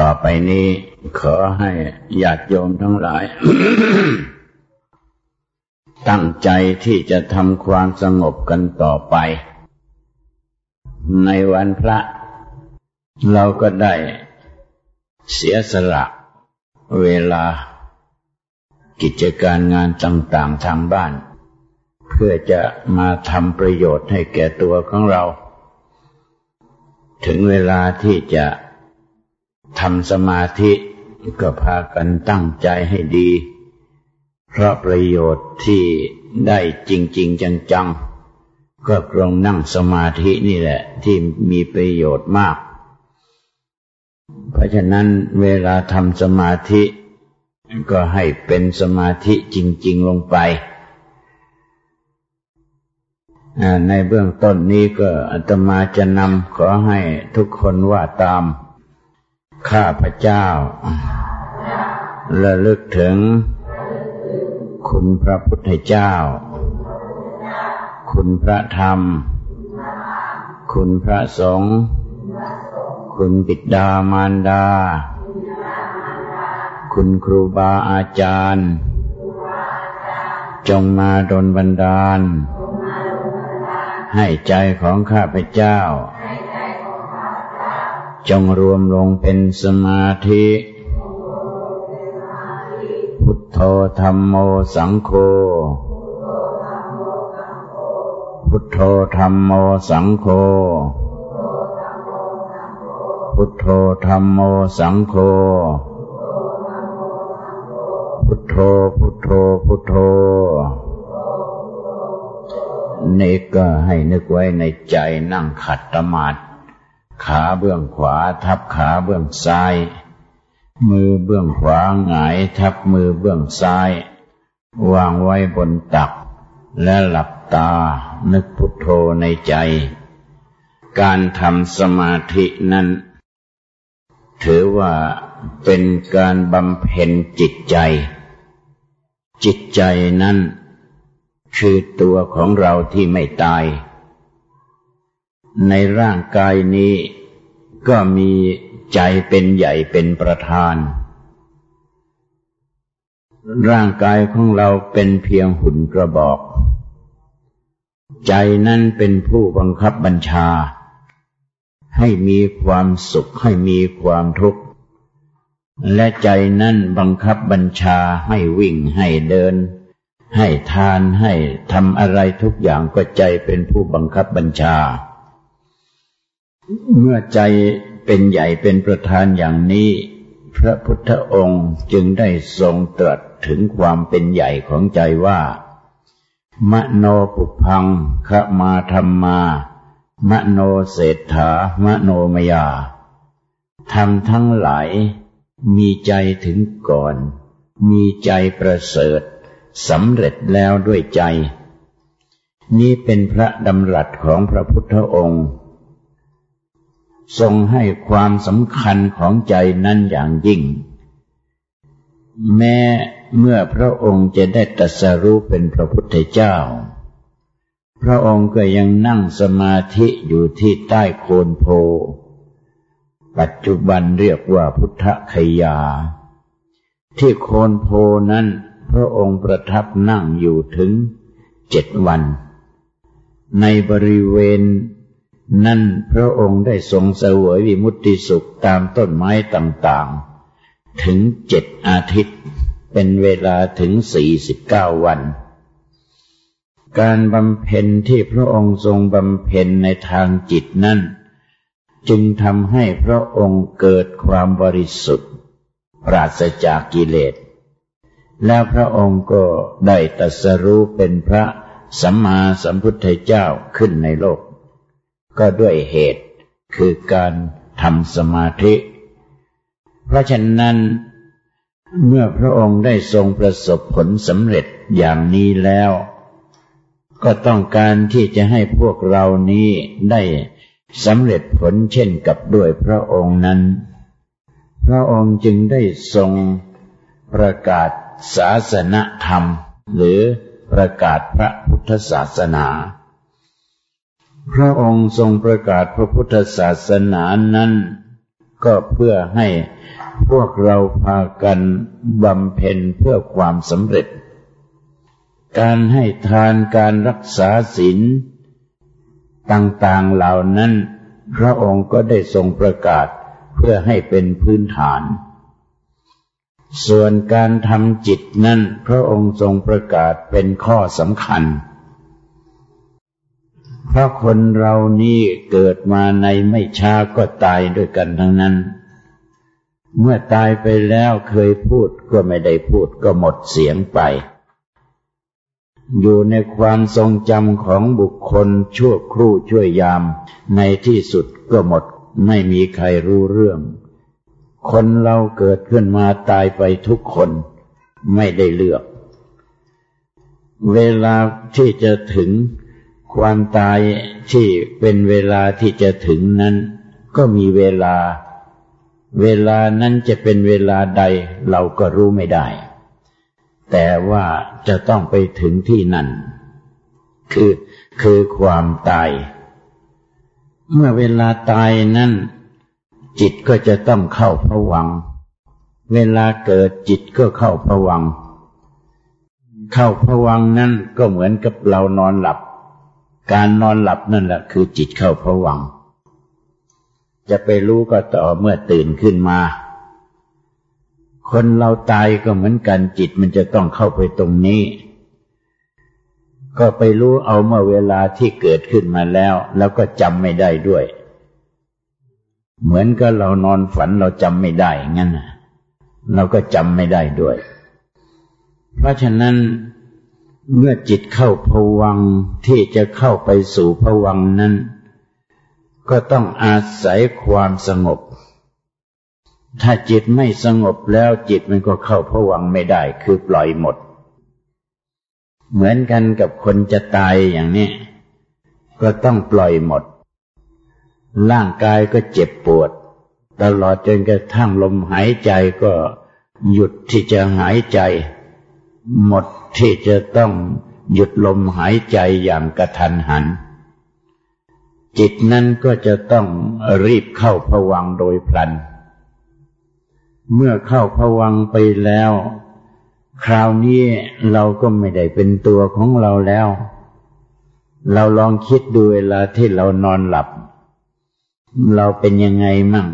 ต่อไปนี้ขอให้ญาติโยมทั้งหลาย ตั้งใจที่จะทำความสงบกันต่อไป ในวันพระ เราก็ได้เสียสละเวลา กิจการงานต่างๆทางบ้าน เพื่อจะมาทำประโยชน์ให้แก่ตัวของเรา ถึงเวลาที่จะ ทำสมาธิก็พากันตั้งใจให้ดี เพราะประโยชน์ที่ได้จริง ๆ จัง ๆ ก็กรงนั่งสมาธินี่แหละ ที่มีประโยชน์มาก เพราะฉะนั้นเวลาทำสมาธิก็ให้เป็นสมาธิจริง ๆ ลงไป ในเบื้องต้นนี้ก็อาตมาจะนำขอให้ทุกคนว่าตาม ข้าพเจ้า ระลึกถึง คุณพระพุทธเจ้า คุณพระธรรม คุณพระสงฆ์คุณบิดามารดา คุณครูบาอาจารย์ จงมาดลบันดาล ให้ใจของข้าพเจ้า จงรวมลงเป็นสมาธิ พุทโธธรรมโมสังโฆ พุทโธธรรมโมสังโฆ พุทโธธรรมโมสังโฆ พุทโธพุทโธพุทโธ นี่ก็ให้นึกไว้ในใจนั่งขัดตมาด ขาเบื้องขวาทับขาเบื้องซ้าย มือเบื้องขวาหงายทับมือเบื้องซ้าย วางไว้บนตัก และหลับตานึกพุทโธในใจ การทำสมาธินั้น ถือว่าเป็นการบำเพ็ญจิตใจ จิตใจนั้นคือตัวของเราที่ไม่ตาย ในร่างกายนี้ ก็มีใจเป็นใหญ่เป็นประธาน ร่างกายของเราเป็นเพียงหุ่นกระบอก ใจนั้นเป็นผู้บังคับบัญชา ให้มีความสุขให้มีความทุกข์ และใจนั้นบังคับบัญชาให้วิ่งให้เดินให้ทานให้ทำอะไรทุกอย่างก็ใจเป็นผู้บังคับบัญชา เมื่อใจเป็นใหญ่เป็นประธานอย่างนี้ พระพุทธองค์จึงได้ทรงตรัสถึงความเป็นใหญ่ของใจว่า มโนปุพังขมาธรรมา มโนเศรษฐามโนมยาทำทั้งหลาย มีใจถึงก่อน มีใจประเสริฐสำเร็จแล้วด้วยใจ นี้เป็นพระดำรัสของพระพุทธองค์ ทรงให้ความสำคัญของใจนั้นอย่างยิ่ง แม้เมื่อพระองค์จะได้ตรัสรู้เป็นพระพุทธเจ้า พระองค์ก็ยังนั่งสมาธิอยู่ที่ใต้โคนโพ ปัจจุบันเรียกว่าพุทธคยา ที่โคนโพนั้นพระองค์ประทับนั่งอยู่ถึงเจ็ดวัน ในบริเวณ นั่นพระองค์ได้ทรงเสวยวิมุตติสุขตามต้นไม้ต่างๆ ถึงเจ็ดอาทิตย์ เป็นเวลาถึงสี่สิบเก้าวัน การบำเพ็ญที่พระองค์ทรงบำเพ็ญในทางจิตนั้นจึงทำให้พระองค์เกิดความบริสุทธิ์ ปราศจากกิเลส แล้วพระองค์ก็ได้ตรัสรู้เป็นพระสัมมาสัมพุทธเจ้าขึ้นในโลก ก็ด้วยเหตุคือการทำสมาธิ เพราะฉะนั้น เมื่อพระองค์ได้ทรงประสบผลสำเร็จอย่างนี้แล้ว ก็ต้องการที่จะให้พวกเรานี้ได้สำเร็จผลเช่นกับด้วยพระองค์นั้น พระองค์จึงได้ทรงประกาศศาสนธรรม หรือประกาศพระพุทธศาสนา พระองค์ทรงประกาศพระพุทธศาสนานั้น ก็เพื่อให้พวกเราพากันบำเพ็ญเพื่อความสำเร็จ การให้ทานการรักษาศีลต่างๆเหล่านั้น พระองค์ก็ได้ทรงประกาศเพื่อให้เป็นพื้นฐาน ส่วนการทำจิตนั้นพระองค์ทรงประกาศเป็นข้อสำคัญ เพราะคนเรานี่เกิดมาในไม่ช้าก็ตายด้วยกันทั้งนั้น เมื่อตายไปแล้วเคยพูดก็ไม่ได้พูดก็หมดเสียงไป อยู่ในความทรงจำของบุคคลชั่วครู่ช่วยยาม ในที่สุดก็หมดไม่มีใครรู้เรื่อง คนเราเกิดขึ้นมาตายไปทุกคนไม่ได้เลือก เวลาที่จะถึง ความตายที่เป็นเวลาที่จะถึงนั้น ก็มีเวลา เวลานั้นจะเป็นเวลาใดเราก็รู้ไม่ได้ แต่ว่าจะต้องไปถึงที่นั่น คือคือความตาย เมื่อเวลาตายนั้น จิตก็จะต้องเข้าผวัง เวลาเกิดจิตก็เข้าผวัง เข้าผวังนั้นก็เหมือนกับเรานอนหลับ การนอนหลับนั่นแหละคือจิตเข้าผวัง จะไปรู้ก็ต่อเมื่อตื่นขึ้นมา คนเราตายก็เหมือนกันจิตมันจะต้องเข้าไปตรงนี้ ก็ไปรู้เอาเมื่อเวลาที่เกิดขึ้นมาแล้ว แล้วก็จำไม่ได้ด้วย เหมือนกับเรานอนฝันเราจำไม่ได้งั้นเราก็จำไม่ได้ด้วย เพราะฉะนั้น เมื่อจิตเข้าผวังที่จะเข้าไปสู่ผวังนั้น ก็ต้องอาศัยความสงบ ถ้าจิตไม่สงบแล้วจิตมันก็เข้าผวังไม่ได้คือปล่อยหมด เหมือนกันกับคนจะตายอย่างนี้ ก็ต้องปล่อยหมด ร่างกายก็เจ็บปวด ตลอดจนกระทั่งลมหายใจก็หยุดที่จะหายใจ หมดที่จะต้องหยุดลมหายใจอย่างกระทันหัน จิตนั้นก็จะต้องรีบเข้าผวังโดยพลัน เมื่อเข้าผวังไปแล้ว คราวนี้เราก็ไม่ได้เป็นตัวของเราแล้ว เราลองคิดดูเวลาที่เรานอนหลับ เราเป็นยังไงมั่ง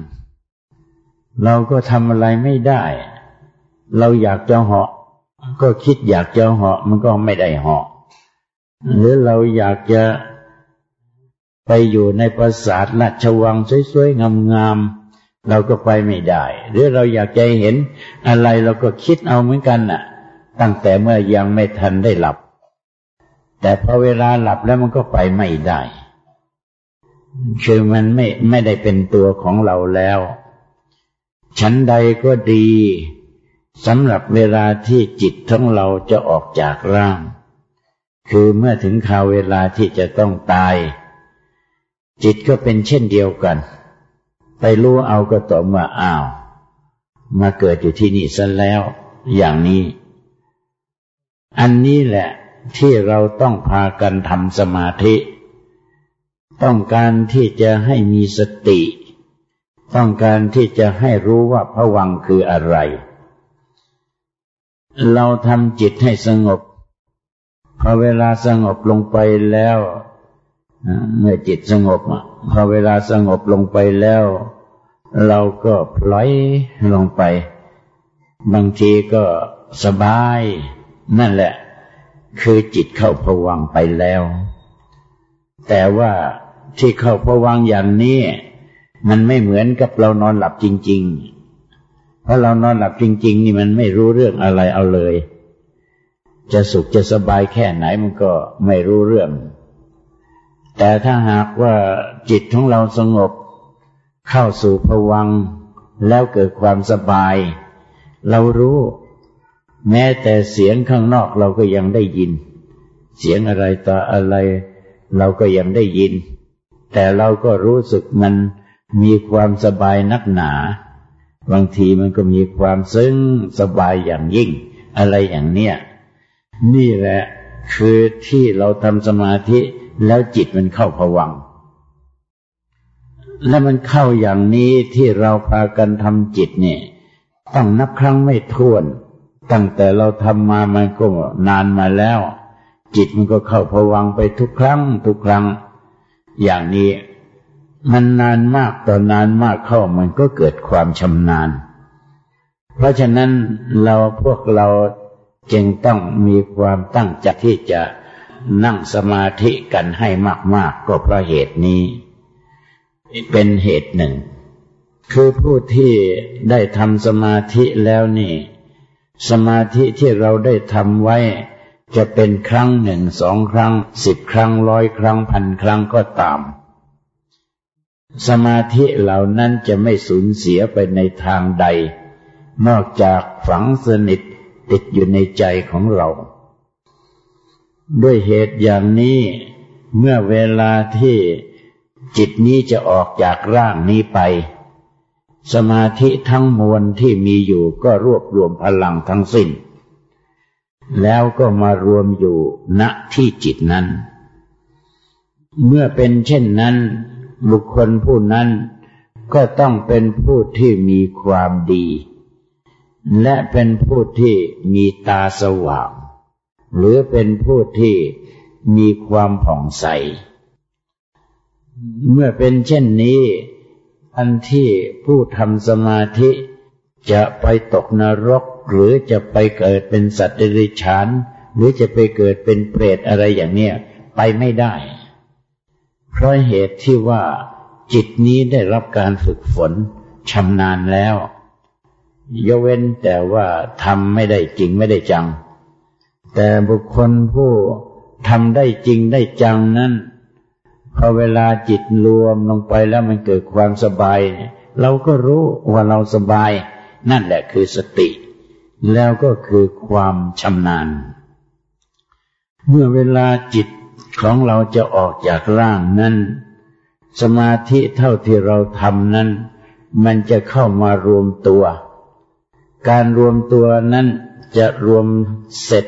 เราก็ทำอะไรไม่ได้ เราอยากจะเหาะ ก็คิดอยากจะเหาะมันก็ไม่ได้เหาะหรือเราอยากจะไปอยู่ในปราสาทราชวังสวยๆงามๆเราก็ไปไม่ได้ หรือเราอยากจะเห็นอะไรเราก็คิดเอาเหมือนกันน่ะ ตั้งแต่เมื่อยังไม่ทันได้หลับ แต่พอเวลาหลับแล้วมันก็ไปไม่ได้คือมันไม่ไม่ได้เป็นตัวของเราแล้วชั้นใดก็ดี สำหรับเวลาที่จิตของเราจะออกจากร่าง คือเมื่อถึงคราวเวลาที่จะต้องตาย จิตก็เป็นเช่นเดียวกัน ไปรู้เอาก็ต่อเมื่ออ้าว มาเกิดอยู่ที่นี่ซะแล้ว อย่างนี้ อันนี้แหละที่เราต้องพากันทำสมาธิ ต้องการที่จะให้มีสติ ต้องการที่จะให้รู้ว่าพวังคืออะไร เราทำจิตให้สงบ พอเวลาสงบลงไปแล้วเมื่อจิตสงบพอเวลาสงบลงไปแล้ว เราก็ปล่อยลงไป บางทีก็สบาย นั่นแหละ คือจิตเข้าผวังไปแล้ว แต่ว่าที่เข้าผวังอย่างนี้ มันไม่เหมือนกับเรานอนหลับจริง ๆ เพราะเรานอนหลับจริง ๆ นี่มันไม่รู้เรื่องอะไรเอาเลย จะสุขจะสบายแค่ไหนมันก็ไม่รู้เรื่อง แต่ถ้าหากว่าจิตของเราสงบ เข้าสู่ผวังแล้วเกิดความสบาย เรารู้ แม้แต่เสียงข้างนอกเราก็ยังได้ยิน เสียงอะไรต่ออะไรเราก็ยังได้ยิน แต่เราก็รู้สึกมันมีความสบายนักหนา บางทีมันก็มีความซึ้งสบายอย่างยิ่ง อะไรอย่างเนี้ยนี่แหละคือที่เราทำสมาธิแล้วจิตมันเข้าผวัง และมันเข้าอย่างนี้ที่เราพากันทำจิตเนี่ยต้องนับครั้งไม่ถ้วน ตั้งแต่เราทำมามันก็นานมาแล้ว จิตมันก็เข้าพวังไปทุกครั้ง ทุกครั้ง อย่างนี้ มันนานมากต่อนานมากเข้ามันก็เกิดความชำนาญ เพราะฉะนั้นเราพวกเราจึงต้องมีความตั้งใจที่จะนั่งสมาธิกันให้มาก ๆ ก็เพราะเหตุนี้ เป็นเหตุหนึ่ง คือผู้ที่ได้ทำสมาธิแล้วนี่ สมาธิที่เราได้ทำไว้ จะเป็นครั้งหนึ่งสองครั้งสิบครั้งร้อยครั้งพันครั้งก็ตาม สมาธิเหล่านั้นจะไม่สูญเสียไปในทางใด นอกจากฝังสนิทติดอยู่ในใจของเรา ด้วยเหตุอย่างนี้ เมื่อเวลาที่จิตนี้จะออกจากร่างนี้ไป สมาธิทั้งมวลที่มีอยู่ก็รวบรวมพลังทั้งสิ้น แล้วก็มารวมอยู่ณที่จิตนั้น เมื่อเป็นเช่นนั้น บุคคลผู้นั้นก็ต้องเป็นผู้ที่มีความดี และเป็นผู้ที่มีตาสว่าง หรือเป็นผู้ที่มีความผ่องใส เมื่อเป็นเช่นนี้ อันที่ผู้ทำสมาธิจะไปตกนรก หรือจะไปเกิดเป็นสัตว์เดรัจฉาน หรือจะไปเกิดเป็นเปรตอะไรอย่างเนี้ยไปไม่ได้ เพราะเหตุที่ว่าจิตนี้ได้รับการฝึกฝนชำนาญแล้ว ยกเว้นแต่ว่าทำไม่ได้จริงไม่ได้จัง แต่บุคคลผู้ทำได้จริงได้จังนั้นพอเวลาจิตรวมลงไปแล้วมันเกิดความสบาย เราก็รู้ว่าเราสบาย นั่นแหละคือสติ แล้วก็คือความชำนาญ เมื่อเวลาจิต ของเราจะออกจากร่างนั้น สมาธิเท่าที่เราทำนั้น มันจะเข้ามารวมตัว การรวมตัวนั้นจะรวมเสร็จ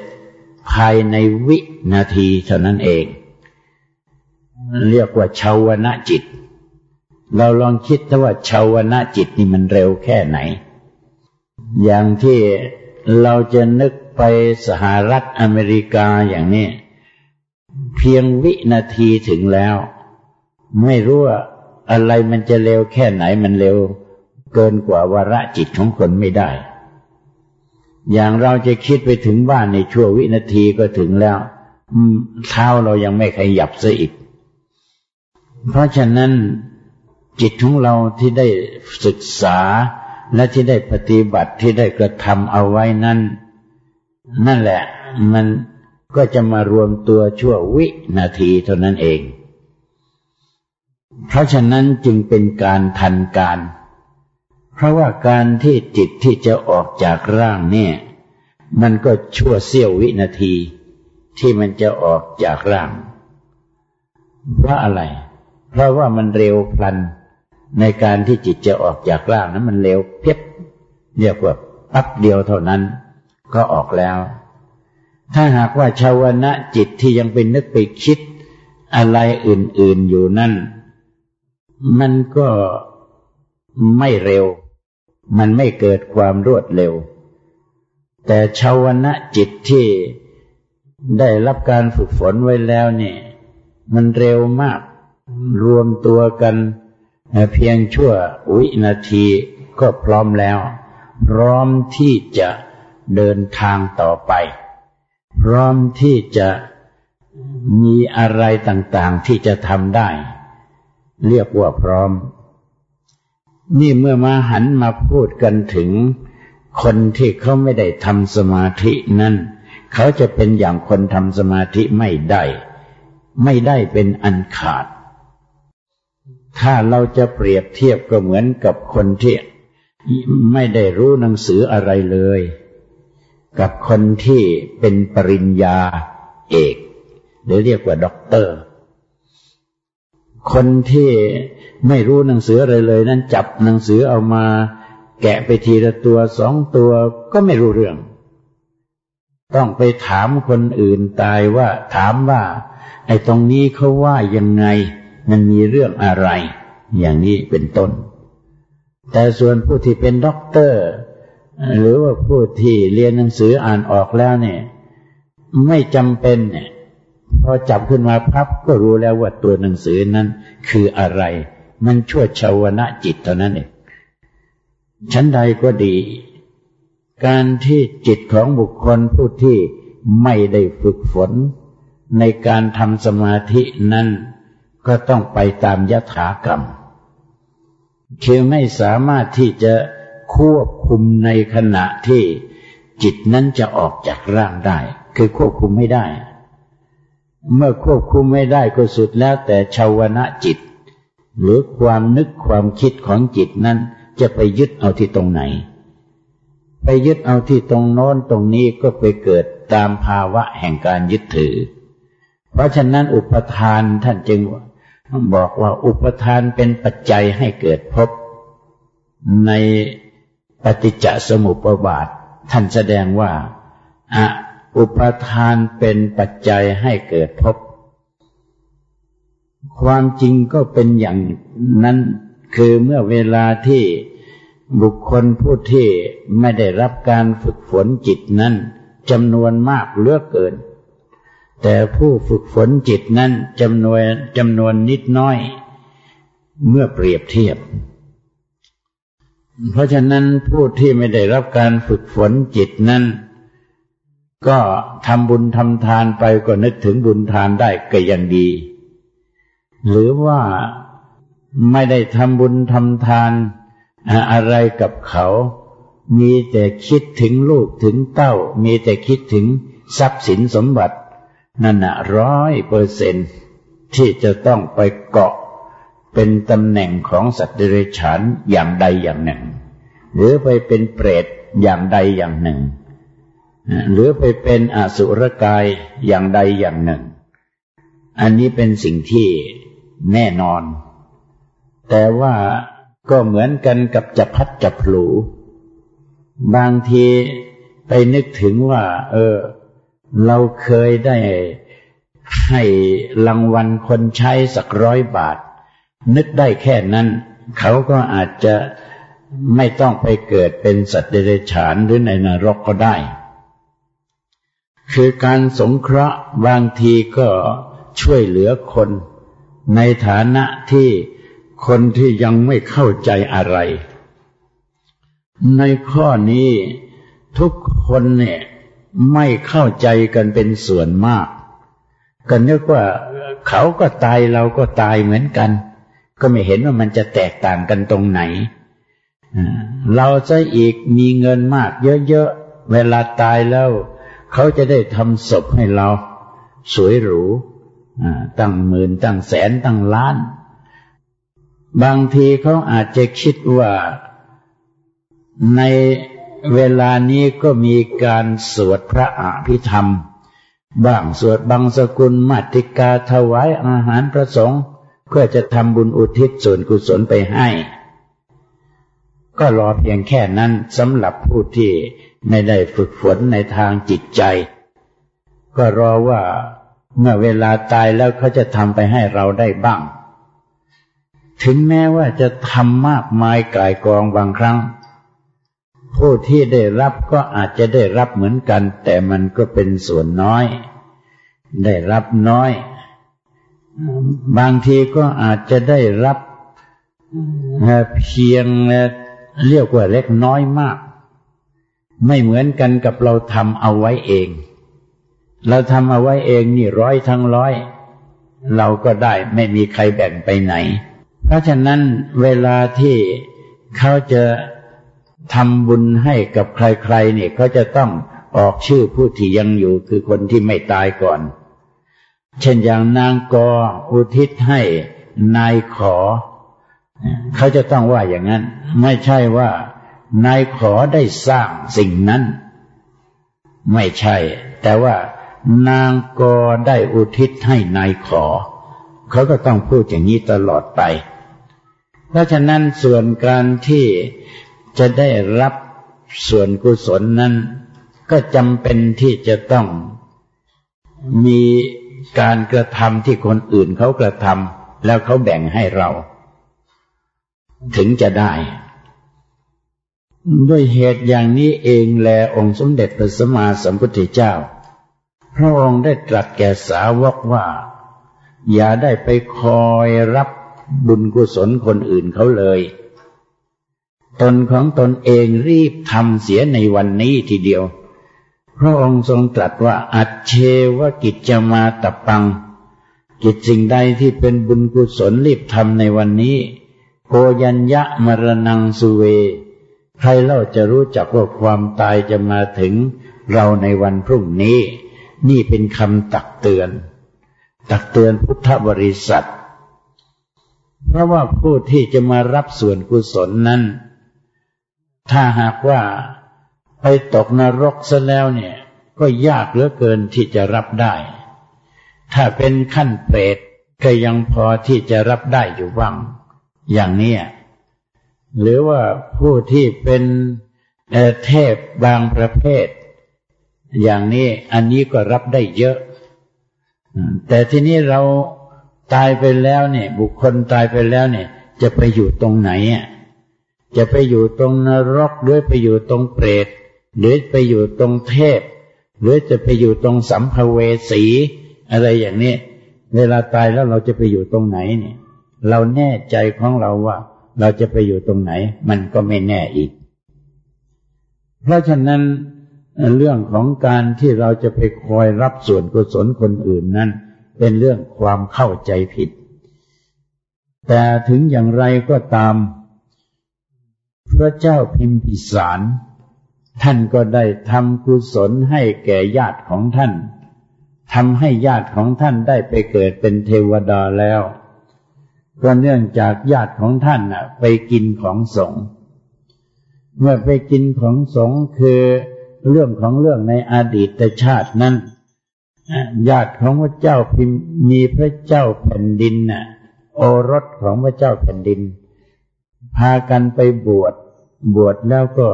ภายในวินาทีเท่านั้นเอง เรียกว่าชาวนะจิต เราลองคิดถ้าว่าชาวนะจิตนี่มันเร็วแค่ไหน อย่างที่เราจะนึกไปสหรัฐอเมริกาอย่างนี้ เพียงวินาทีถึงแล้ว ไม่รู้ว่าอะไรมันจะเร็วแค่ไหนมันเร็ว เกินกว่าวาระจิตของคนไม่ได้ อย่างเราจะคิดไปถึงบ้านในชั่ววินาทีก็ถึงแล้วเท้าเรายังไม่ขยับซะอีก เพราะฉะนั้นจิตของเราที่ได้ศึกษาและที่ได้ปฏิบัติที่ได้กระทำเอาไว้นั้น นั่นแหละมัน ก็จะมารวมตัวชั่ววินาทีเท่านั้นเอง เพราะฉะนั้นจึงเป็นการทันการ เพราะว่าการที่จิตที่จะออกจากร่างเนี่ย มันก็ชั่วเสี้ยววินาทีที่มันจะออกจากร่างเพราะอะไร เพราะว่ามันเร็วพลันในการที่จิตจะออกจากร่างนั้นมันเร็วเพียบเรียกว่าปั๊บเดียวเท่านั้น ก็ออกแล้ว ถ้าหากว่าชาวนะจิตที่ยังเป็นนึกไปคิดอะไรอื่น ๆอยู่นั่น มันก็ไม่เร็ว มันไม่เกิดความรวดเร็ว แต่ชาวนะจิตที่ได้รับการฝึกฝนไว้แล้วเนี่ย มันเร็วมาก รวมตัวกันเพียงชั่ววินาทีก็พร้อมแล้ว พร้อมที่จะเดินทางต่อไป พร้อมที่จะมีอะไรต่างๆที่จะทำได้ เรียกว่าพร้อม นี่เมื่อมาหันมาพูดกันถึงคนที่เขาไม่ได้ทำสมาธินั้นเขาจะเป็นอย่างคนทำสมาธิไม่ได้ ไม่ได้เป็นอันขาด ถ้าเราจะเปรียบเทียบก็เหมือนกับคนที่ไม่ได้รู้หนังสืออะไรเลย กับคนที่เป็นปริญญาเอก หรือเรียกว่าด็อกเตอร์ คนที่ไม่รู้หนังสืออะไรเลย นั้นจับหนังสือเอามา แกะไปทีละตัวสองตัวก็ไม่รู้เรื่อง ต้องไปถามคนอื่นตายว่าถามว่า ไอ้ตรงนี้เขาว่ายังไง มันมีเรื่องอะไร อย่างนี้เป็นต้น แต่ส่วนผู้ที่เป็นด็อกเตอร์ หรือว่าผู้ที่เรียนหนังสืออ่านออกแล้วเนี่ย ไม่จำเป็นเนี่ยพอจับขึ้นมาพับก็รู้แล้วว่าตัวหนังสือนั้น คืออะไร มันช่วยชาวนะจิตเท่านั้นเองชั้นใดก็ดี การที่จิตของบุคคลผู้ที่ไม่ได้ฝึกฝน ในการทำสมาธินั้น ก็ต้องไปตามยถากรรม คือไม่สามารถที่จะ ควบคุมในขณะที่จิตนั้นจะออกจากร่างได้ คือควบคุมไม่ได้ เมื่อควบคุมไม่ได้ก็สุดแล้วแต่ชาวนะจิต หรือความนึกความคิดของจิตนั้น จะไปยึดเอาที่ตรงไหน ไปยึดเอาที่ตรงโน้นตรงนี้ก็ไปเกิดตามภาวะแห่งการยึดถือ เพราะฉะนั้นอุปทานท่านจึงบอกว่าอุปทานเป็นปัจจัยให้เกิดพบใน ปฏิจจสมุปบาท ท่านแสดงว่าอะอุปทานเป็นปัจจัยให้เกิดพบความจริงก็เป็นอย่างนั้นคือเมื่อเวลาที่บุคคลผู้ที่ไม่ได้รับการฝึกฝนจิตนั้นจำนวนมากเลือกเกิน แต่ผู้ฝึกฝนจิตนั้นจำนวนจำนวนนิดน้อย เมื่อเปรียบเทียบ เพราะฉะนั้นผู้ที่ไม่ได้รับการฝึกฝนจิตนั้น ก็ทำบุญทำทานไปก็นึกถึงบุญทานได้ก็ยังดี หรือว่าไม่ได้ทำบุญทำทานอะไรกับเขา มีแต่คิดถึงลูกถึงเต้า มีแต่คิดถึงทรัพย์สินสมบัติ นั่นนะร้อยเปอร์เซนที่จะต้องไปเกาะ เป็นตำแหน่งของสัตว์เดรัจฉานอย่างใดอย่างหนึ่ง หรือไปเป็นเปรตอย่างใดอย่างหนึ่ง หรือไปเป็นอสุรกายอย่างใดอย่างหนึ่ง อันนี้เป็นสิ่งที่แน่นอน แต่ว่าก็เหมือนกันกับจับพัดจับผูบางทีไปนึกถึงว่า เออ เราเคยได้ให้รางวัลคนใช้สักร้อยบาท นึกได้แค่นั้น เขาก็อาจจะไม่ต้องไปเกิดเป็นสัตว์เดรัจฉานหรือในนรกก็ได้ คือการสงเคราะห์บางทีก็ช่วยเหลือคน ในฐานะที่คนที่ยังไม่เข้าใจอะไร ในข้อนี้ทุกคนเนี่ยไม่เข้าใจกันเป็นส่วนมากก็นึกว่าเขาก็ตายเราก็ตายเหมือนกัน ก็ไม่เห็นว่ามันจะแตกต่างกันตรงไหน เราจะอีกมีเงินมากเยอะๆ เวลาตายแล้ว เขาจะได้ทำศพให้เรา สวยหรูตั้งหมื่นตั้งแสนตั้งล้าน บางทีเขาอาจจะคิดว่าในเวลานี้ก็มีการสวดพระอภิธรรม บ้างสวดบางสกุลมัติกาถวายอาหารพระสงฆ์ เพื่อจะทำบุญอุทิศส่วนกุศลไปให้ ก็รอเพียงแค่นั้นสำหรับผู้ที่ไม่ได้ฝึกฝนในทางจิตใจ ก็รอว่าเมื่อเวลาตายแล้วเขาจะทำไปให้เราได้บ้าง ถึงแม้ว่าจะทำมากมายกายกองบางครั้ง ผู้ที่ได้รับก็อาจจะได้รับเหมือนกัน แต่มันก็เป็นส่วนน้อย ได้รับน้อย บางทีก็อาจจะได้รับเพียงเรียกว่าเล็กน้อยมาก ไม่เหมือนกันกับเราทำเอาไว้เอง เราทำเอาไว้เองนี่ร้อยทั้งร้อย เราก็ได้ไม่มีใครแบ่งไปไหน เพราะฉะนั้นเวลาที่เขาจะทำบุญให้กับใครๆเนี่ยเขาจะต้องออกชื่อผู้ที่ยังอยู่คือคนที่ไม่ตายก่อน เช่นอย่างนางกออุทิศให้นายขอ เขาจะต้องว่าอย่างนั้น ไม่ใช่ว่านายขอได้สร้างสิ่งนั้น ไม่ใช่ แต่ว่านางกอได้อุทิศให้นายขอ เขาก็ต้องพูดอย่างนี้ตลอดไป เพราะฉะนั้นส่วนการที่จะได้รับส่วนกุศลนั้น ก็จำเป็นที่จะต้องมี การกระทำที่คนอื่นเขากระทำแล้วเขาแบ่งให้เรา ถึงจะได้ ด้วยเหตุอย่างนี้เองแลองค์สมเด็จพระสัมมาสัมพุทธเจ้า พระองค์ได้ตรัสแก่สาวกว่า อย่าได้ไปคอยรับบุญกุศลคนอื่นเขาเลย ตนของตนเองรีบทำเสียในวันนี้ทีเดียว พระองค์ทรงตรัสว่า อัจเชวกิจจะมาตปัง กิจสิ่งใดที่เป็นบุญกุศลรีบทำในวันนี้โกยัญญะมรณังสุเว ใครเล่าจะรู้จักว่าความตายจะมาถึงเราในวันพรุ่งนี้ นี่เป็นคำตักเตือน ตักเตือนพุทธบริษัท เพราะว่าผู้ที่จะมารับส่วนกุศลนั้น ถ้าหากว่า ไปตกนรกซะแล้วเนี่ย ก็ยากเหลือเกินที่จะรับได้ ถ้าเป็นขั้นเปรตก็ยังพอที่จะรับได้อยู่บ้าง อย่างนี้หรือว่าผู้ที่เป็นเทพบางประเภท อย่างนี้อันนี้ก็รับได้เยอะ แต่ทีนี้เราตายไปแล้วเนี่ย บุคคลตายไปแล้วเนี่ย จะไปอยู่ตรงไหนอะจะไปอยู่ตรงนรกหรือไปอยู่ตรงเปรต หรือไปอยู่ตรงเทพ หรือจะไปอยู่ตรงสัมภเวสี อะไรอย่างนี้ เวลาตายแล้วเราจะไปอยู่ตรงไหนเนี่ย เราแน่ใจของเราว่า เราจะไปอยู่ตรงไหน มันก็ไม่แน่อีก เพราะฉะนั้นเรื่องของการที่เราจะไปคอยรับส่วนกุศลคนอื่นนั้น เป็นเรื่องความเข้าใจผิด แต่ถึงอย่างไรก็ตาม พระเจ้าพิมพิสาร ท่านก็ได้ทำกุศลให้แก่ญาติของท่านทำให้ญาติของท่านได้ไปเกิดเป็นเทวดาแล้วก็เนื่องจากญาติของท่านน่ะ ไปกินของสงฆ์เมื่อไปกินของสงฆ์คือเรื่องของเรื่องในอดีตชาตินั้นญาติของพระเจ้าพิมมีพระเจ้าแผ่นดินน่ะ โอรสของพระเจ้าแผ่นดิน พากันไปบวชบวชแล้วก็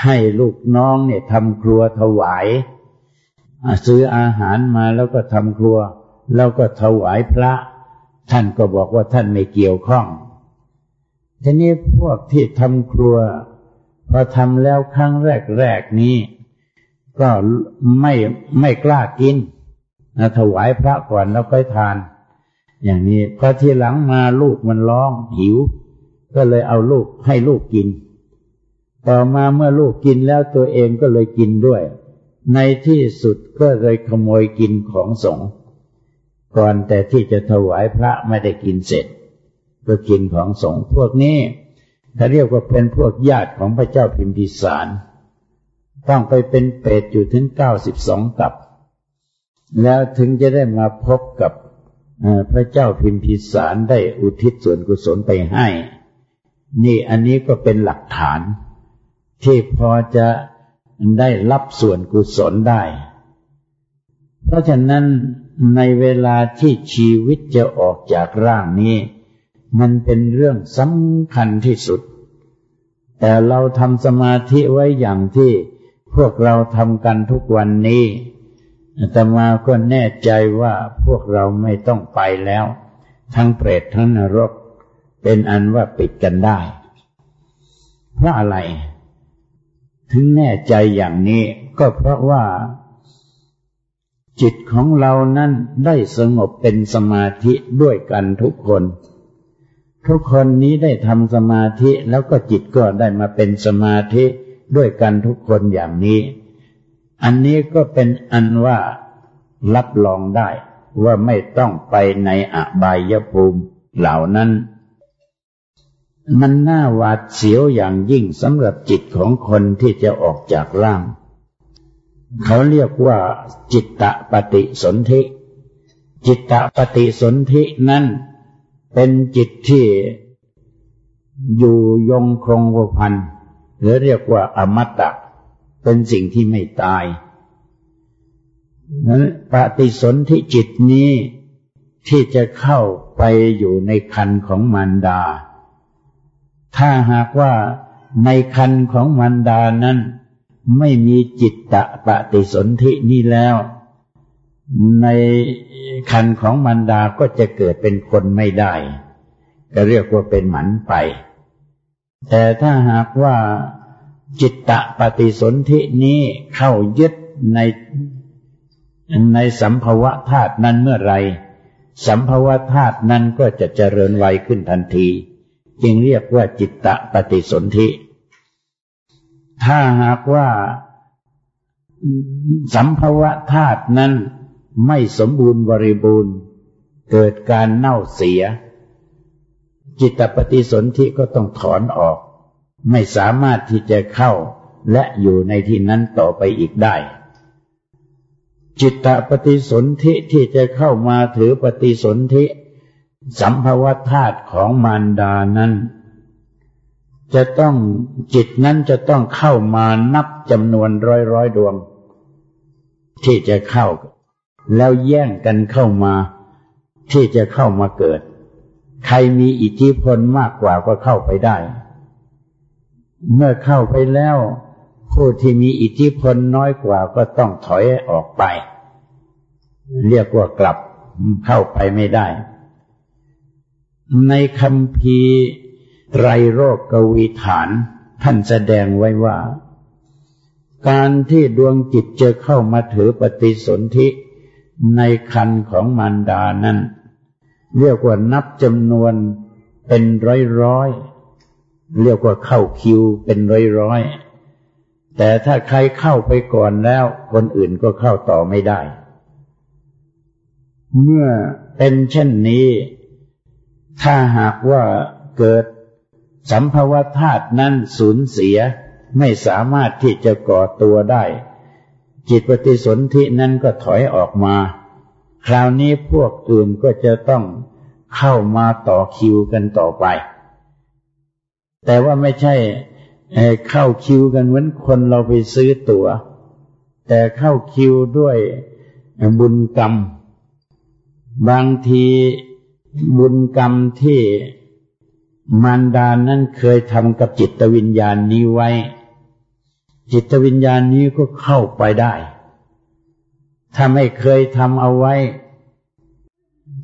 ให้ลูกน้องเนี่ยทำครัวถวายซื้ออาหารมาแล้วก็ทำครัว แล้วก็ถวายพระ ท่านก็บอกว่าท่านไม่เกี่ยวข้อง ทีนี้พวกที่ทำครัว พอทำแล้วครั้งแรกๆนี้ ก็ไม่ไม่กล้ากินนะถวายพระก่อนแล้วค่อยทาน อย่างนี้พอทีหลังมาลูกมันร้องหิว ก็เลยเอาลูกให้ลูกกิน ต่อมาเมื่อลูกกินแล้วตัวเองก็เลยกินด้วย ในที่สุดก็เลยขโมยกินของสงฆ์ก่อนแต่ที่จะถวายพระไม่ได้กินเสร็จก็กินของสงฆ์พวกนี้เขาเรียกว่าเป็นพวกญาติของพระเจ้าพิมพิสารต้องไปเป็นเปรตอยู่ถึงเก้าสิบสองกับ แล้วถึงจะได้มาพบกับพระเจ้าพิมพิสารได้อุทิศส่วนกุศลไปให้ นี่อันนี้ก็เป็นหลักฐาน ที่พอจะได้รับส่วนกุศลได้ เพราะฉะนั้นในเวลาที่ชีวิตจะออกจากร่างนี้ มันเป็นเรื่องสำคัญที่สุด แต่เราทำสมาธิไว้อย่างที่พวกเราทำกันทุกวันนี้แต่มาก็แน่ใจว่าพวกเราไม่ต้องไปแล้ว ทั้งเปรตทั้งนรก เป็นอันว่าปิดกันได้ เพราะอะไร ถึงแน่ใจอย่างนี้ ก็เพราะว่า จิตของเรานั้นได้สงบเป็นสมาธิด้วยกันทุกคน ทุกคนนี้ได้ทำสมาธิแล้วก็จิตก็ได้มาเป็นสมาธิด้วยกันทุกคนอย่างนี้ อันนี้ก็เป็นอันว่ารับรองได้ว่าไม่ต้องไปในอบายภูมิเหล่านั้น มันน่าหวาดเสียวอย่างยิ่งสำหรับจิตของคนที่จะออกจากร่าง เขาเรียกว่าจิตตะปฏิสนธิ จิตตะปฏิสนธินั้นเป็นจิตที่อยู่ยงคงวพันหรือเรียกว่าอมตะ เป็นสิ่งที่ไม่ตายนั้นปฏิสนธิจิตนี้ที่จะเข้าไปอยู่ในคันของมารดา ถ้าหากว่าในคันของมารดานั้น ไม่มีจิตตะปฏิสนธินี้แล้ว ในคันของมันดาก็จะเกิดเป็นคนไม่ได้ ก็เรียกว่าเป็นหมันไป แต่ถ้าหากว่าจิตตะปฏิสนธินี้เข้ายึดในในสัมภวะธาตุนั้นเมื่อไร สัมภวะธาตุนั้นก็จะเจริญไวขึ้นทันที จึงเรียกว่าจิตตะปฏิสนธิถ้าหากว่าสัมภวะธาตุนั้นไม่สมบูรณ์บริบูรณ์ เกิดการเน่าเสีย จิตปฏิสนธิก็ต้องถอนออก ไม่สามารถที่จะเข้าและอยู่ในที่นั้นต่อไปอีกได้ จิตตปฏิสนธิที่จะเข้ามาถือปฏิสนธิ สัมภวธาตุของมารดานั้น จะต้องจิตนั้นจะต้องเข้ามานับจำนวนร้อยร้อยดวง ที่จะเข้า แล้วแย่งกันเข้ามา ที่จะเข้ามาเกิด ใครมีอิทธิพลมากกว่าก็เข้าไปได้ เมื่อเข้าไปแล้ว ผู้ที่มีอิทธิพลน้อยกว่าก็ต้องถอยออกไป เรียกว่ากลับเข้าไปไม่ได้ ในคำพีไรโรคกวีฐาน ท่านแสดงไว้ว่า การที่ดวงจิตจะเข้ามาถือปฏิสนธิในคันของมารดานั้น เรียกว่านับจำนวนเป็นร้อยร้อยเรียกว่าเข้าคิวเป็นร้อยร้อยแต่ถ้าใครเข้าไปก่อนแล้ว คนอื่นก็เข้าต่อไม่ได้ เมื่อเป็นเช่นนี้ ถ้าหากว่าเกิดสัมภวธาตุนั้นสูญเสียไม่สามารถที่จะก่อตัวได้ จิตปฏิสนธินั้นก็ถอยออกมา คราวนี้พวกอื่นก็จะต้องเข้ามาต่อคิวกันต่อไป แต่ว่าไม่ใช่เข้าคิวกันเหมือนคนเราไปซื้อตัว๋ว แต่เข้าคิวด้วยบุญกรรม บางที บุญกรรมที่มารดานั้นเคยทำกับจิตวิญญาณนี้ไว้ จิตวิญญาณนี้ก็เข้าไปได้ ถ้าไม่เคยทำเอาไว้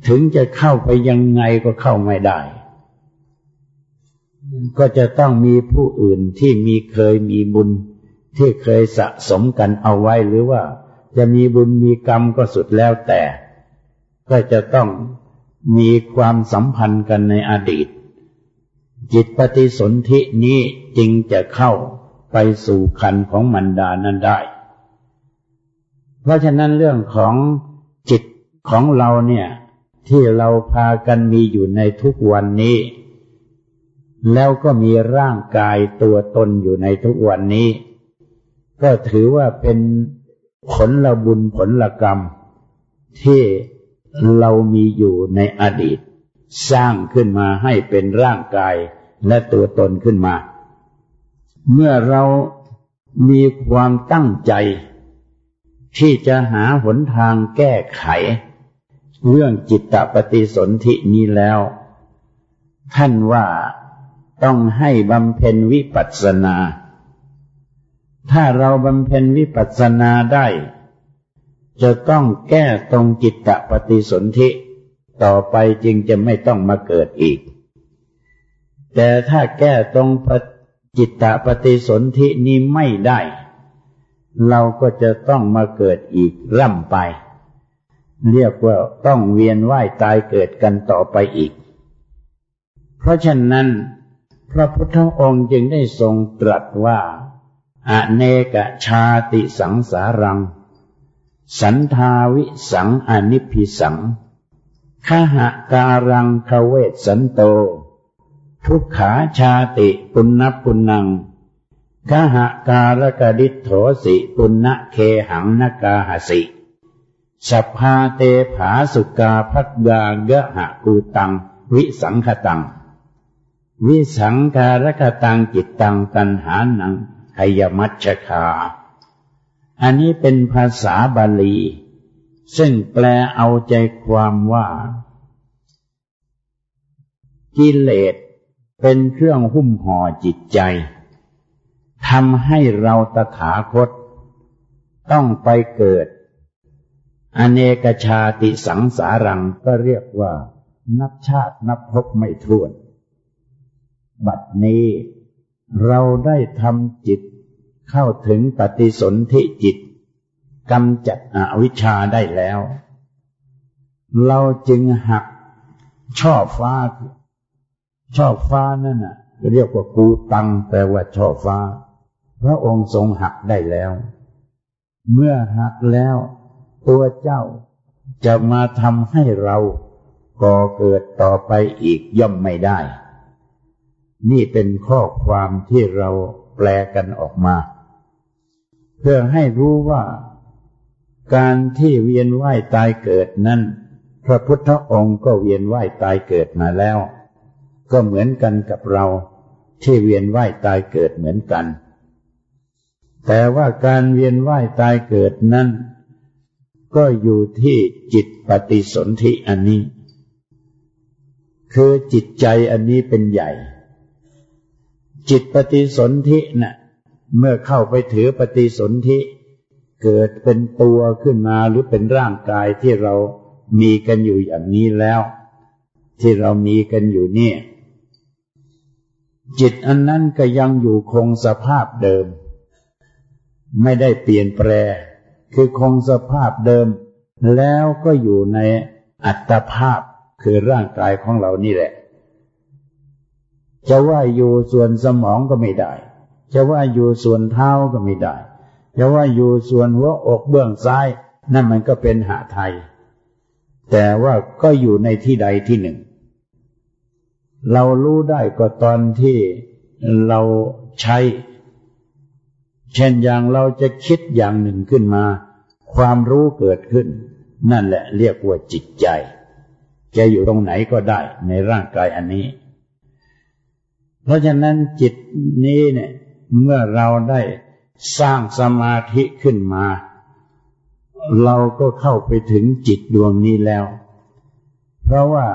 ถึงจะเข้าไปยังไงก็เข้าไม่ได้ ก็จะต้องมีผู้อื่นที่มีเคยมีบุญ ที่เคยสะสมกันเอาไว้หรือว่า จะมีบุญมีกรรมก็สุดแล้วแต่ ก็จะต้อง มีความสัมพันธ์กันในอดีต จิตปฏิสนธินี้จึงจะเข้าไปสู่คันของมันดานั้นได้ เพราะฉะนั้นเรื่องของจิตของเราเนี่ย ที่เราพากันมีอยู่ในทุกวันนี้ แล้วก็มีร่างกายตัวตนอยู่ในทุกวันนี้ ก็ถือว่าเป็นผลละบุญผลละกรรม ที่ เรามีอยู่ในอดีต สร้างขึ้นมาให้เป็นร่างกายและตัวตนขึ้นมา เมื่อเรามีความตั้งใจ ที่จะหาหนทางแก้ไข เรื่องจิตตปฏิสนธินี้แล้ว ท่านว่าต้องให้บำเพ็ญวิปัสสนา ถ้าเราบำเพ็ญวิปัสสนาได้ จะต้องแก้ตรงจิตตปฏิสนธิ ต่อไปจึงจะไม่ต้องมาเกิดอีก แต่ถ้าแก้ตรงจิตตปฏิสนธินี้ไม่ได้ เราก็จะต้องมาเกิดอีกร่ำไป เรียกว่าต้องเวียนว่ายตายเกิดกันต่อไปอีก เพราะฉะนั้น พระพุทธองค์จึงได้ทรงตรัสว่า อเนกชาติสังสารัง สันทาวิสังอนิพิสังขหะการังคเวสสันโต ทุกขาชาติปุณณปุณังกหะการกดิษโถสิปุณณเคหังนกาหสิสัพพาเตผาสุกาพักกากะหะกูตัง วิสังขตัง วิสังการกตังจิตตังตันหานังขยมัชคา อันนี้เป็นภาษาบาลี ซึ่งแปลเอาใจความว่า กิเลสเป็นเครื่องหุ้มห่อจิตใจทำให้เราตถาคต ต้องไปเกิด อเนกชาติสังสารังก็เรียกว่า นับชาตินับพบไม่ท้วน บัดนี้เราได้ทำจิต เข้าถึงปฏิสนธิจิตกำจัดอวิชชาได้แล้ว เราจึงหักช่อฟ้า ช่อฟ้านั่นน่ะเรียกว่ากูตังแปลว่าช่อฟ้า พระองค์ทรงหักได้แล้ว เมื่อหักแล้ว ตัวเจ้าจะมาทำให้เราก่อเกิดต่อไปอีกย่อมไม่ได้ นี่เป็นข้อความที่เราแปลกันออกมา เพื่อให้รู้ว่าการที่เวียนว่ายตายเกิดนั้น พระพุทธองค์ก็เวียนว่ายตายเกิดมาแล้ว ก็เหมือนกันกับเราที่เวียนว่ายตายเกิดเหมือนกัน แต่ว่าการเวียนว่ายตายเกิดนั้น ก็อยู่ที่จิตปฏิสนธิอันนี้ คือจิตใจอันนี้เป็นใหญ่ จิตปฏิสนธินะ่ะ เมื่อเข้าไปถือปฏิสนธิเกิดเป็นตัวขึ้นมาหรือเป็นร่างกายที่เรามีกันอยู่อย่างนี้แล้ว ที่เรามีกันอยู่เนี่ยจิตอันนั้นก็ยังอยู่คงสภาพเดิม ไม่ได้เปลี่ยนแปลคือคงสภาพเดิม แล้วก็อยู่ในอัตภาพคือร่างกายของเรานี่แหละ จะว่าอยู่ส่วนสมองก็ไม่ได้ จะว่าอยู่ส่วนเท้าก็ไม่ได้จะว่าอยู่ส่วนหัวอกเบื้องซ้าย นั่นมันก็เป็นหาไทย แต่ว่าก็อยู่ในที่ใดที่หนึ่ง เรารู้ได้ก็ตอนที่เราใช้ เช่นอย่างเราจะคิดอย่างหนึ่งขึ้นมา ความรู้เกิดขึ้น นั่นแหละเรียกว่าจิตใจ จะอยู่ตรงไหนก็ได้ในร่างกายอันนี้ เพราะฉะนั้นจิตนี้เนี่ย เมื่อเราได้สร้างสมาธิขึ้นมา เราก็เข้าไปถึงจิตดวงนี้แล้ว เพราะว่า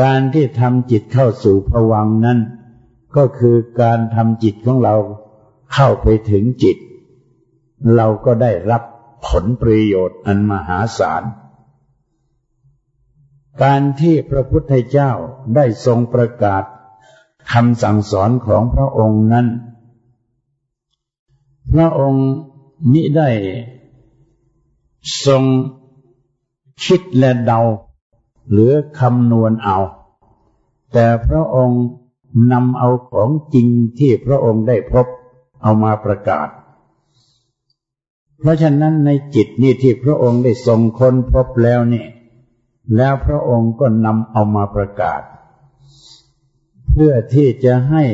การที่ทำจิตเข้าสู่ภวังนั้น ก็คือการทำจิตของเราเข้าไปถึงจิต เราก็ได้รับผลประโยชน์อันมหาศาล การที่พระพุทธเจ้าได้ทรงประกาศ คำสั่งสอนของพระองค์นั้น พระองค์มิได้ทรงคิดและเดา หรือคำนวณเอา แต่พระองค์นำเอาของจริงที่พระองค์ได้พบเอามาประกาศ เพราะฉะนั้นในจิตนี่ที่พระองค์ได้ทรงค้นพบแล้วนี่ แล้วพระองค์ก็นำเอามาประกาศ พื่อที่จะให้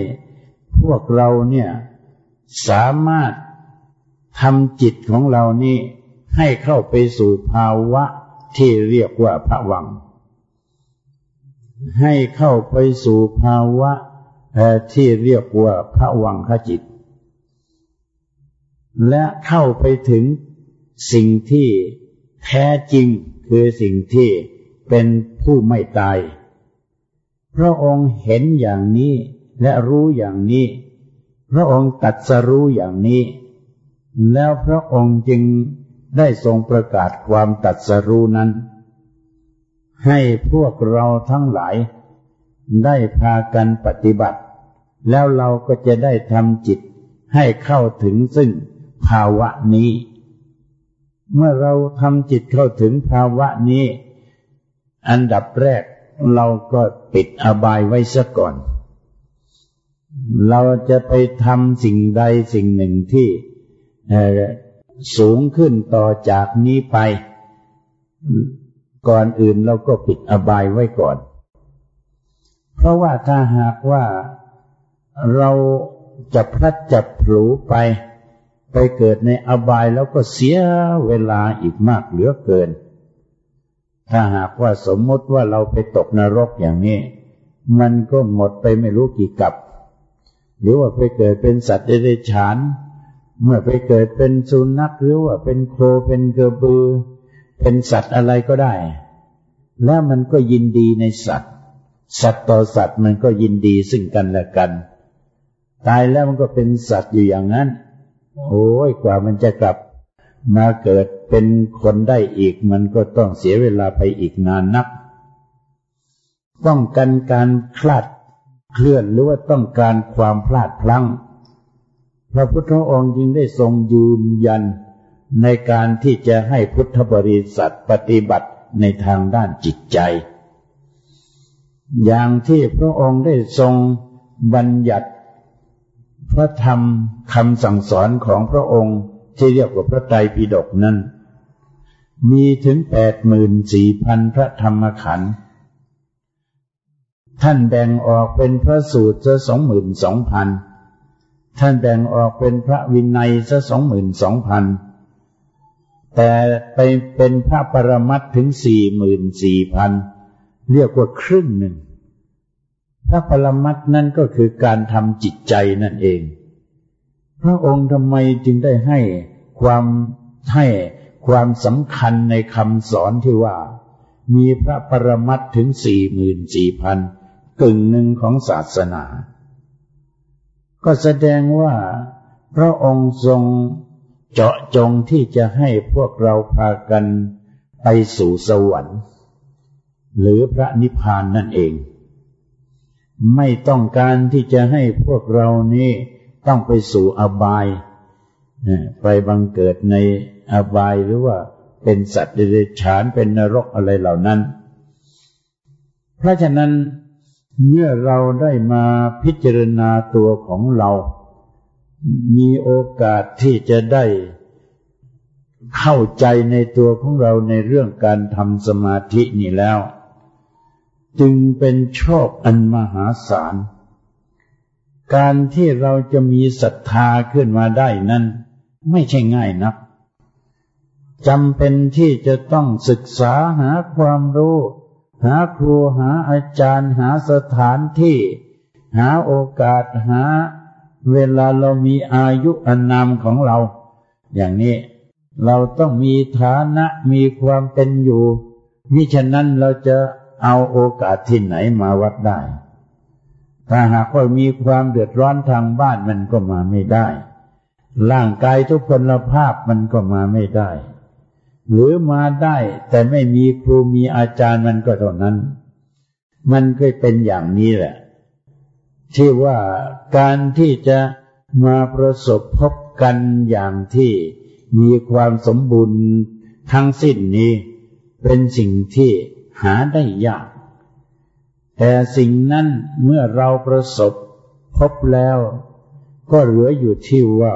พวกเราเนี่ยสามารถทำจิตของเรานี่ให้เข้าไปสู่ภาวะที่เรียกว่าพระวัง ให้เข้าไปสู่ภาวะที่เรียกว่าพระวังขจิต และเข้าไปถึงสิ่งที่แท้จริงคือสิ่งที่เป็นผู้ไม่ตาย พระองค์เห็นอย่างนี้และรู้อย่างนี้ พระองค์ตัดสรู้อย่างนี้ แล้วพระองค์จึงได้ทรงประกาศความตัดสรู้นั้น ให้พวกเราทั้งหลาย ได้พากันปฏิบัติ แล้วเราก็จะได้ทำจิตให้เข้าถึงซึ่งภาวะนี้ เมื่อเราทำจิตเข้าถึงภาวะนี้ อันดับแรก เราก็ปิดอบายไว้ซะก่อน เราจะไปทำสิ่งใดสิ่งหนึ่งที่สูงขึ้นต่อจากนี้ไป ก่อนอื่นเราก็ปิดอบายไว้ก่อน เพราะว่าถ้าหากว่าเราจะพลัดจับผูไป ไปเกิดในอบายแล้วก็เสียเวลาอีกมากเหลือเกิน ถ้าหากว่าสมมติว่าเราไปตกนรกอย่างนี้ มันก็หมดไปไม่รู้กี่กับ หรือว่าไปเกิดเป็นสัตว์เดรัจฉาน เมื่อไปเกิดเป็นสุนัขหรือว่าเป็นโคเป็นกระบือ เป็นสัตว์อะไรก็ได้ แล้วมันก็ยินดีในสัตว์ สัตว์ต่อสัตว์มันก็ยินดีซึ่งกันและกัน ตายแล้วมันก็เป็นสัตว์อยู่อย่างนั้น โอ้ยกว่ามันจะกลับ มาเกิดเป็นคนได้อีกมันก็ต้องเสียเวลาไปอีกนานนักป้องกันการคลาดเคลื่อนหรือว่าต้องการความพลาดพลั้ง พระพุทธองค์จึงได้ทรงยืนยันในการที่จะให้พุทธบริษัทปฏิบัติในทางด้านจิตใจ อย่างที่พระองค์ได้ทรงบัญญัติ พระธรรมคำสั่งสอนของพระองค์ ที่เรียกว่าพระไตรปิฎกนั้น มีถึงแปดหมื่นสี่พันพระธรรมขันธ์ท่านแบ่งออกเป็นพระสูตรจะสองหมื่นสองพันท่านแบ่งออกเป็นพระวินัยจะสองหมื่นสองพันแต่ไปเป็นพระปรมัตถึงสี่หมื่นสี่พันเรียกว่าครึ่งหนึ่ง พระปรมัตนั่นก็คือการทำจิตใจนั่นเอง พระองค์ทำไมจึงได้ให้ความให้ความสำคัญในคำสอนที่ว่า มีพระปรมัตถึงสี่หมื่นสี่พันกึ่งหนึ่งของศาสนา ก็แสดงว่า พระองค์ทรงเจาะจงที่จะให้พวกเราพากันไปสู่สวรรค์ หรือพระนิพพานนั่นเอง ไม่ต้องการที่จะให้พวกเรานี้ ต้องไปสู่อบายไปบังเกิดในอบายหรือว่าเป็นสัตว์เดรัจฉานเป็นนรกอะไรเหล่านั้น เพราะฉะนั้นเมื่อเราได้มาพิจารณาตัวของเรา มีโอกาสที่จะได้เข้าใจในตัวของเราในเรื่องการทำสมาธินี่แล้ว จึงเป็นโชคอันมหาศาล การที่เราจะมีศรัทธาขึ้นมาได้นั้น ไม่ใช่ง่ายนักจำเป็นที่จะต้องศึกษาหาความรู้ หาครูหาอาจารย์หาสถานที่ หาโอกาสหา เวลาเรามีอายุอนนามของเรา อย่างนี้เราต้องมีฐานะมีความเป็นอยู่มิฉะนั้นเราจะเอาโอกาสที่ไหนมาวัดได้ ถ้าหากว่ามีความเดือดร้อนทางบ้านมันก็มาไม่ได้ ร่างกายทุกพลภาพมันก็มาไม่ได้ หรือมาได้แต่ไม่มีครูมีอาจารย์มันก็เท่านั้น มันก็เป็นอย่างนี้แหละ ที่ว่าการที่จะมาประสบพบกันอย่างที่มีความสมบูรณ์ทั้งสิ้นนี้ เป็นสิ่งที่หาได้ยาก แต่สิ่งนั้นเมื่อเราประสบพบแล้ว ก็เหลืออยู่ที่ว่า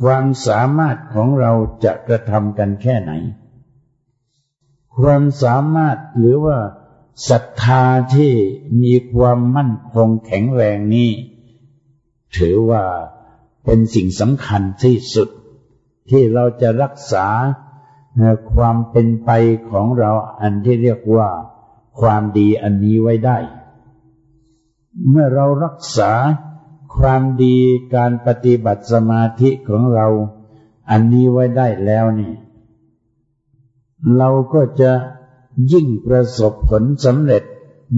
ความสามารถของเราจะกระทำกันแค่ไหน ความสามารถหรือว่าศรัทธาที่มีความมั่นคงแข็งแรงนี้ ถือว่าเป็นสิ่งสำคัญที่สุด ที่เราจะรักษาความเป็นไปของเราอันที่เรียกว่า ความดีอันนี้ไว้ได้ เมื่อเรารักษาความดีการปฏิบัติสมาธิของเรา อันนี้ไว้ได้แล้วนี่เราก็จะยิ่งประสบผลสำเร็จ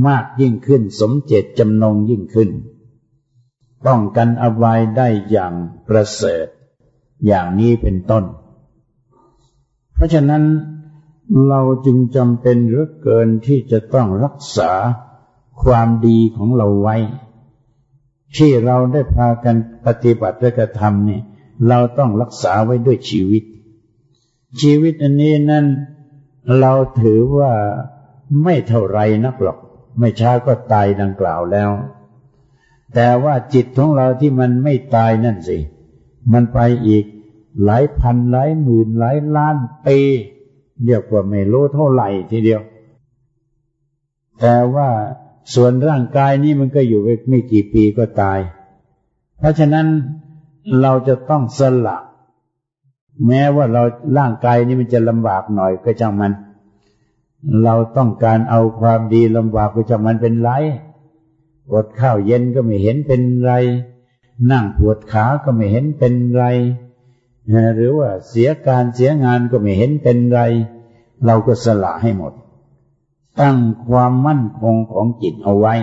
มากยิ่งขึ้นสมเจตจำนงยิ่งขึ้น ป้องกันอบายได้อย่างประเสริฐ อย่างนี้เป็นต้น เพราะฉะนั้น เราจึงจำเป็นเหลือเกินที่จะต้องรักษาความดีของเราไว้ ที่เราได้พากันปฏิบัติและกระทำเนี่ยเราต้องรักษาไว้ด้วยชีวิต ชีวิตอันนี้นั้นเราถือว่าไม่เท่าไรนักหรอก ไม่ช้าก็ตายดังกล่าวแล้ว แต่ว่าจิตของเราที่มันไม่ตายนั่นสิ มันไปอีกหลายพันหลายหมื่นหลายล้านปี เรียกว่าไม่รู้เท่าไหร่ทีเดียว แต่ว่าส่วนร่างกายนี้มันก็อยู่ไม่กี่ปีก็ตาย เพราะฉะนั้นเราจะต้องสละแม้ว่าเราร่างกายนี้มันจะลำบากหน่อยก็จังมัน เราต้องการเอาความดีลำบากก็จังมันเป็นไรอดข้าวเย็นก็ไม่เห็นเป็นไร นั่งปวดขาก็ไม่เห็นเป็นไร หรือว่าเสียการเสียงานก็ไม่เห็นเป็นไร เราก็สละให้หมด ตั้งความมั่นคงของจิตเอาไว้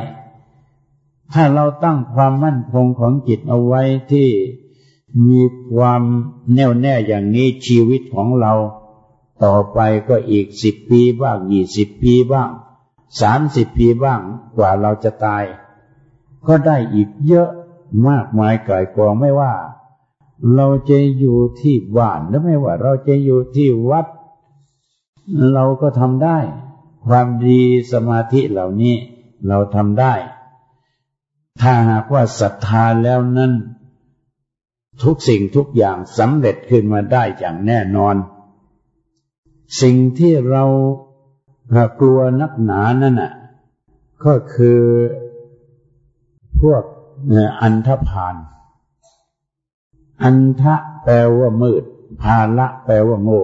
ถ้าเราตั้งความมั่นคงของจิตเอาไว้ที่มีความแน่วแน่อย่างนี้ชีวิตของเรา ต่อไปก็อีกสิบปีบ้างยี่สิบปีบ้างสามสิบปีบ้างกว่าเราจะตาย ก็ได้อีกเยอะมากมายกายกองไม่ว่า เราจะอยู่ที่บ้านหรือไม่ว่า เราจะอยู่ที่วัด เราก็ทำได้ ความดีสมาธิเหล่านี้เราทำได้ ถ้าหากว่าศรัทธาแล้วนั้นทุกสิ่งทุกอย่างสำเร็จขึ้นมาได้อย่างแน่นอน สิ่งที่เรากลัวนักหนานั่นน่ะ ก็คือพวกอันธพาล อันทะแปลว่ามืด ภาละแปลว่าโง่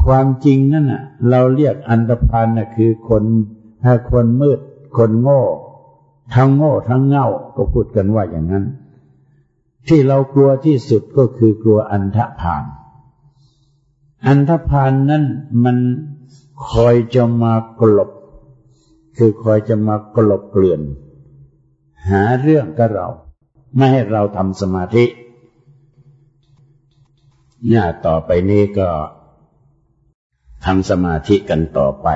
ความจริงนั่นน่ะ เราเรียกอันธพาลน่ะคือคนถ้าคนมืด คนโง่ ทั้งโง่ทั้งเง่าก็พูดกันว่าอย่างนั้น ที่เรากลัวที่สุดก็คือกลัวอันธพาลอันธพาลนั้นมันคอยจะมากลบ คือคอยจะมากลบเกลื่อน หาเรื่องกับเรา ไม่ให้เราทำสมาธิ เนี่ยต่อไปนี้ก็ทำสมาธิกันต่อไป